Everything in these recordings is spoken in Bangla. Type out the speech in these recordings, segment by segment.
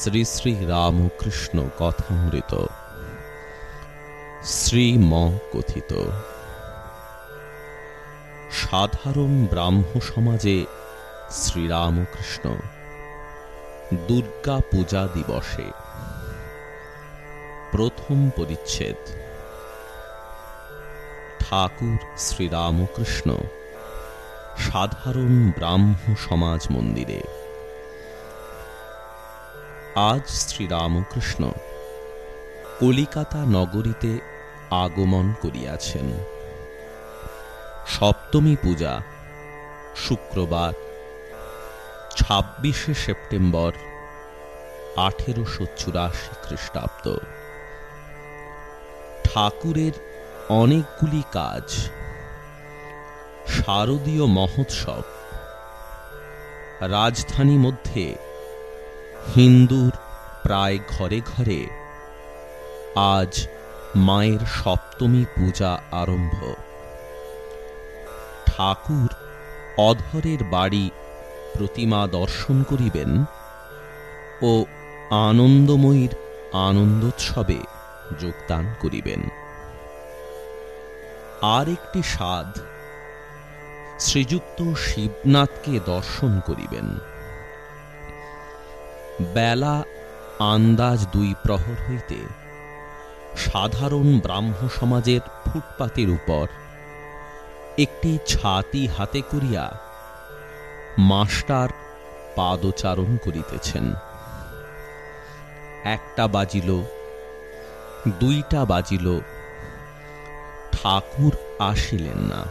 শ্রী শ্রী রামকৃষ্ণ কথামৃত। শ্রীম কথিত সাধারণ ব্রাহ্ম সমাজে শ্রীরামকৃষ্ণ দুর্গা পূজা দিবসে প্রথম পরিচ্ছেদ। ঠাকুর শ্রীরামকৃষ্ণ সাধারণ ব্রাহ্ম সমাজ মন্দিরে। আজ শ্রীরামকৃষ্ণ কলিকাতা নগরীতে আগমন করিয়াছেন। সপ্তমী পূজা, শুক্রবার, ছাব্বিশে সেপ্টেম্বর, আঠেরোশো চুরাশি খ্রিস্টাব্দ। ঠাকুরের অনেকগুলি কাজ, শারদীয় মহোৎসব রাজধানী মধ্যে হিন্দুর প্রায় ঘরে ঘরে আজ মায়ের সপ্তমী পূজা আরম্ভ। ঠাকুর অধরের বাড়ি প্রতিমা দর্শন করিবেন ও আনন্দময়ীর আনন্দোৎসবে যোগদান করিবেন। আর একটি সাধ, শ্রীযুক্ত শিবনাথকে দর্শন করিবেন। বেলা আন্দাজ দুই প্রহর হইতে সাধারণ ব্রাহ্ম সমাজের ফুটপাতের উপর একটি ছাতি হাতে করিয়া মাস্টার পাদচারণ করিতেছেন। একটা বাজিল, দুইটা বাজিল, ঠাকুর আসিলেন না।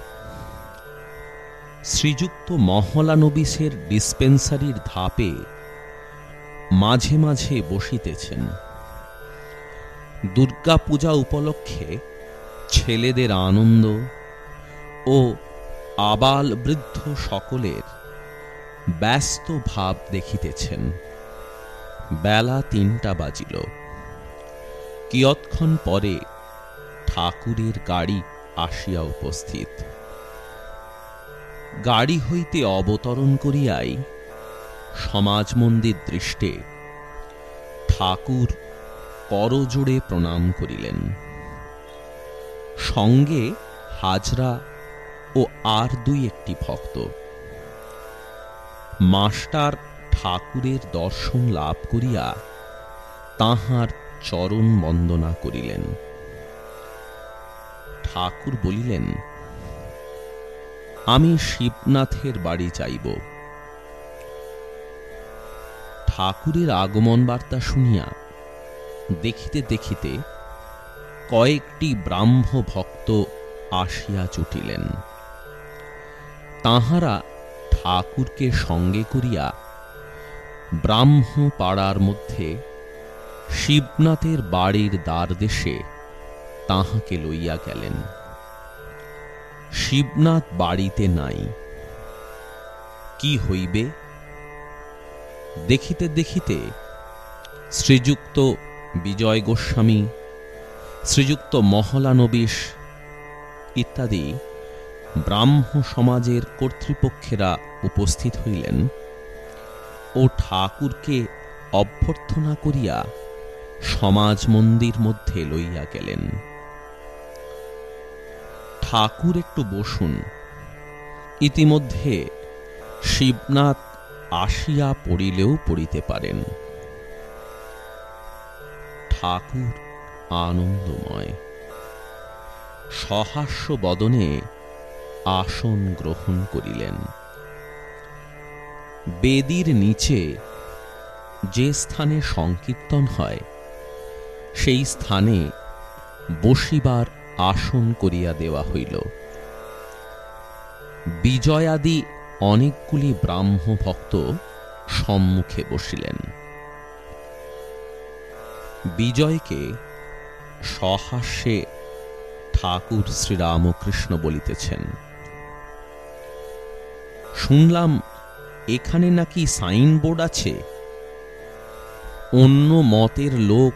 শ্রীযুক্ত মহলানবিসের ডিসপেন্সারির ধাপে মাঝে মাঝে বসিতেছেন। দুর্গা পূজা উপলক্ষে ছেলেদের আনন্দ ও আবাল বৃদ্ধ সকলের ব্যস্ত ভাব দেখিতেছেন। বেলা তিনটা বাজিল। কিয়ৎক্ষণ পরে ঠাকুরের গাড়ি আসিয়া উপস্থিত। গাড়ি হইতে অবতরণ করিয়াই সমাজ মন্দির দৃষ্টে ঠাকুর করজোড়ে প্রণাম করিলেন। সঙ্গে হাজরা ও আর দুই একটি ভক্ত। মাস্টার ঠাকুরের দর্শন লাভ করিয়া তাহার চরণ বন্দনা করিলেন। ঠাকুর বলিলেন, আমি শিবনাথের বাড়ি যাইব। ঠাকুরের আগমন বার্তা শুনিয়া দেখিতে দেখিতে কয়েকটি ব্রাহ্ম ভক্ত আসিয়া জুটিলেন। তাহারা ঠাকুরকে সঙ্গে করিয়া ব্রাহ্ম পাড়ার মধ্যে শিবনাথের বাড়ির দ্বার দেশে তাহাকে লইয়া গেলেন। শিবনাথ বাড়িতে নাই। কি হইবে? দেখিতে দেখিতে শ্রীযুক্ত বিজয় গোস্বামী, শ্রীযুক্ত মহলানবিশ ইত্যাদি ব্রাহ্ম সমাজের কর্তৃপক্ষেরা উপস্থিত হইলেন ও ঠাকুরকে অভ্যর্থনা করিয়া সমাজ মন্দির মধ্যে লইয়া গেলেন। ঠাকুর একটু বসুন। ইতিমধ্যে শিবনাথ আসিয়া পড়িলেও পড়িতে পারেন। ঠাকুর আনন্দময়। সহাস্য বদনে আসন গ্রহণ করিলেন। বেদির নিচে যে স্থানে সংকীর্তন হয়, সেই স্থানে বসিবার আসন করিয়া দেওয়া হইল। বিজয়াদি অনেকগুলি ব্রাহ্ম ভক্ত সম্মুখে বসিলেন। বিজয়কে সহাস্যে ঠাকুর শ্রীরামকৃষ্ণ বলিতেছেন। শুনলাম, এখানে নাকি সাইনবোর্ড আছে। অন্য মতের লোক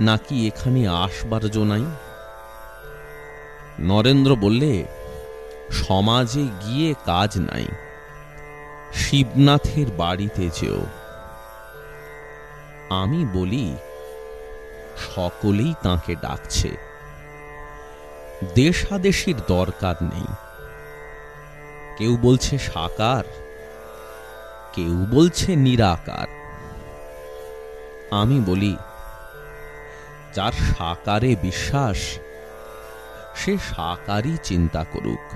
নাকি এখানে আসবার জোনাই নরেন্দ্র বললে, সমাজে গিয়ে কাজ নাই। শিবনাথের বাড়িতে যেও। আমি বলি, সকলেই তাকে ডাকছে। দেশাদেশির দরকার নেই। কেউ বলছে সাকার, কেউ বলছে নিরাকার। আমি বলি, যার সাকারে বিশ্বাস, সে সাকারই চিন্তা করুক।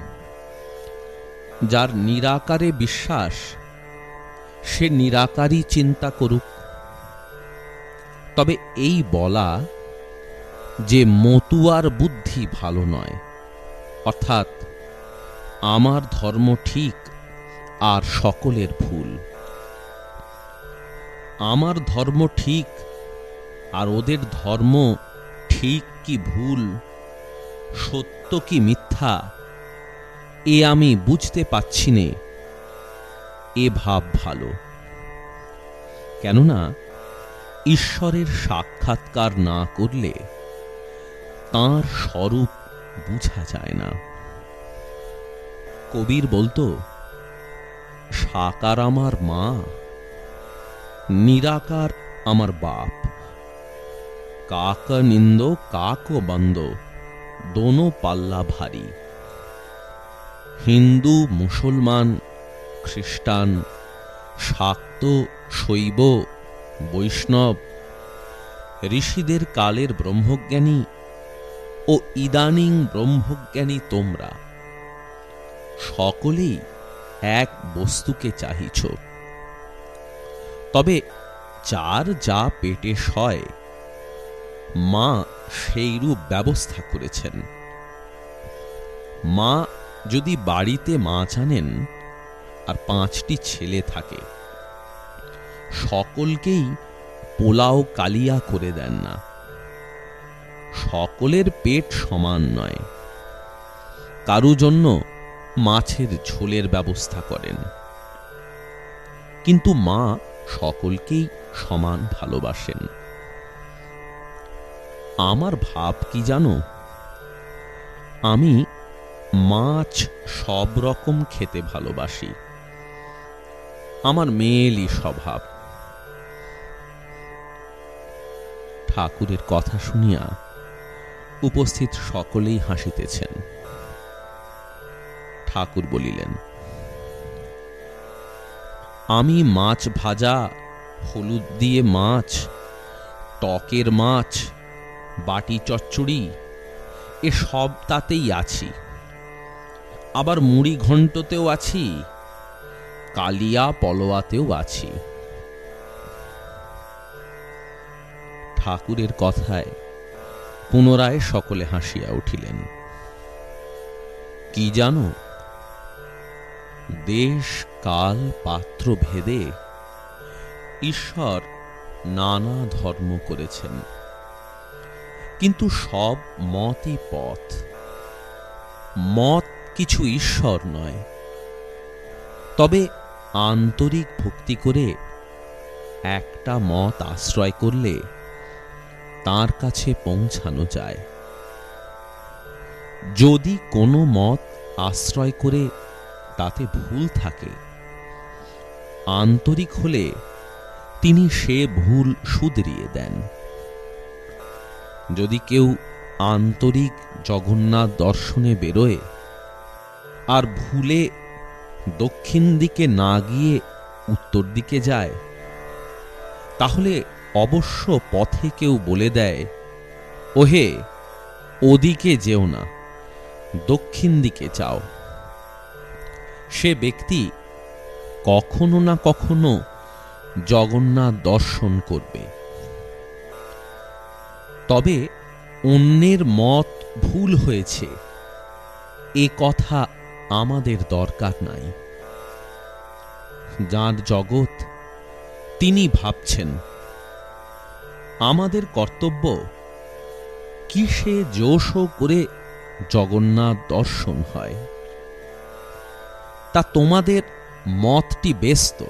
যার নিরাকারে বিশ্বাস, সে নিরাকারই চিন্তা করুক। তবে এই বলা যে মতুয়ার বুদ্ধি ভালো নয়, অর্থাৎ আমার ধর্ম ঠিক আর সকলের ভুল। আমার ধর্ম ঠিক আর ওদের ধর্ম ঠিক কি ভুল, সত্য কি মিথ্যা এ আমি বুঝতে পাচ্ছি নে। এ ভাব ভালো। কেননা ঈশ্বরের সাক্ষাৎকার না করলে তাঁর স্বরূপ বুঝা যায় না। কবির বলতো, সাকার আমার মা, নিরাকার আমার বাপ। কাক নিন্দ, কাক বন্দ দোনো পাল্লা ভারী। হিন্দু, মুসলমান, খ্রিস্টান, শাক্ত, শৈব, বৈষ্ণব, ঋষিদের কালের ব্রহ্মজ্ঞানী ও ইদানিং ব্রহ্মজ্ঞানী তোমরা। সকলেই এক বস্তুকে চাহিছ। তবে যার যা পেটে সয়, মা সেইরূপ ব্যবস্থা করেছেন। মা যদি বাড়িতে মাছ আনেন আর পাঁচটি ছেলে থাকে, সকলকেই পোলাও কালিয়া করে দেন না। সকলের পেট সমান নয়, কারু জন্য মাছের ঝোলের ব্যবস্থা করেন। কিন্তু মা সকলকেই সমান ভালোবাসেন। আমার ভাব কি জানো? আমি মাছ সব রকম খেতে ভালোবাসি। আমার মেয়েলি স্বভাব। ঠাকুরের কথা শুনিয়া উপস্থিত সকলেই হাসিতেছেন। ঠাকুর বলিলেন, আমি মাছ ভাজা, হলুদ দিয়ে মাছ, টকের মাছ, বাটি চচ্চড়ি এ সব তাতেই আছি। আবার মুড়ি ঘণ্টতেও আছি, কালিয়া পলোয়াতেও আছি। ঠাকুরের কথায় পুনরায় সকলে হাসিয়া উঠিলেন। কি জানো, দেশ, কাল, পাত্র, ভেদে ঈশ্বর নানা ধর্ম করেছেন। কিন্তু সব মতই পথ। মত কিছু ঈশ্বর নয়। তবে আন্তরিক ভক্তি করে একটা মত আশ্রয় করলে তার কাছে পৌঁছানো যায়। যদি কোনো মত আশ্রয় করে তাতে ভুল থাকে, আন্তরিক হলে তিনি সে ভুল শুধরিয়ে দেন। যদি কেউ আন্তরিক জগন্নাথ দর্শনে বেরোয় আর ভুলে দক্ষিণ দিকে না গিয়ে উত্তর দিকে যায়। তাহলে অবশ্য পথে কেউ বলে দেয়, ওহে, ওদিকে যেও না, দক্ষিণ দিকে যাও সে ব্যক্তি কখনো না কখনো জগন্নাথ দর্শন করবে। তবে অন্যের মত ভুল হয়েছে। এ কথা আমাদের দরকার নাই। যার জগৎ, তিনি ভাবছেন, আমাদের কর্তব্য কিসে জোশ করে জগন্নাথ দর্শন হয়। তা তোমাদের মতটি ব্যস্ত।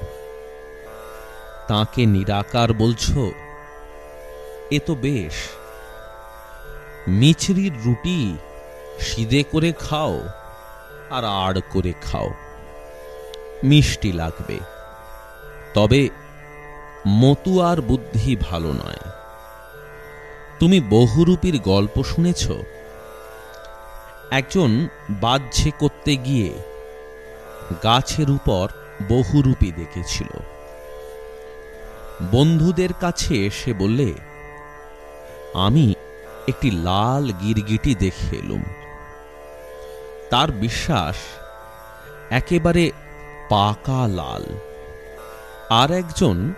তাকে নিরাকার বলছ, এ তো বেশ। মিছরির রুটি সিদে করে খাও। আর আড় করে খাও। মিষ্টি লাগবে। তবে মতুয়ার বুদ্ধি ভালো নয়। তুমি বহুরূপীর গল্প শুনেছ? একজন বাহ্যে করতে গিয়ে গাছের উপর বহুরূপী দেখেছিল। বন্ধুদের কাছে এসে বললে, আমি একটি লাল গিরগিটি দেখে এলুম। তার বিশ্বাস একেবারে পাকা লাল। আর একজন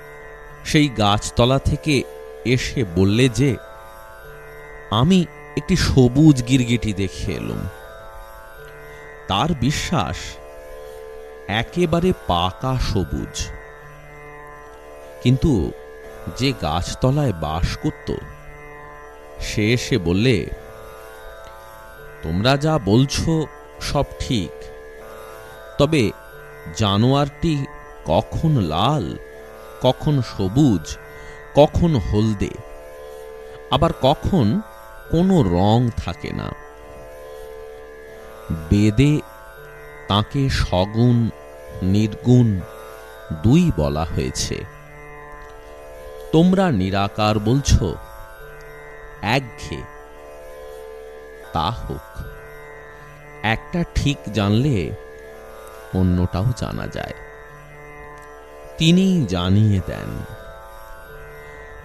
সেই গাছতলা থেকে এসে বললে যে, আমি একটি সবুজ গিরগিটি দেখে এলুম। তার বিশ্বাস একেবারে পাকা সবুজ। কিন্তু যে গাছতলায় বাস করত, সে এসে বললে, তোমরা যা বলছো সব ঠিক। তবে জানোয়ারটি কখন লাল, কখন সবুজ, কখন হলদে, আবার কখন কোনো রং থাকে না। বেদে তাকে সগুণ, নির্গুণ দুই বলা হয়েছে। তোমরা নিরাকার বলছ, একঘে, তা হোক। একটা ঠিক জানলে অন্যটাও জানা যায়। তিনি জানিয়ে দেন,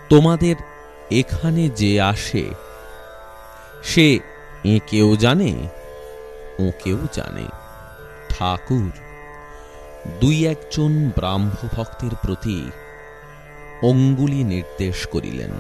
তোমাদের এখানে যে আসে, সে এঁকেও জানে ওকেও জানে। ঠাকুর, দুই একজন ব্রাহ্মভক্তের প্রতি অঙ্গুলি নির্দেশ করিলেন।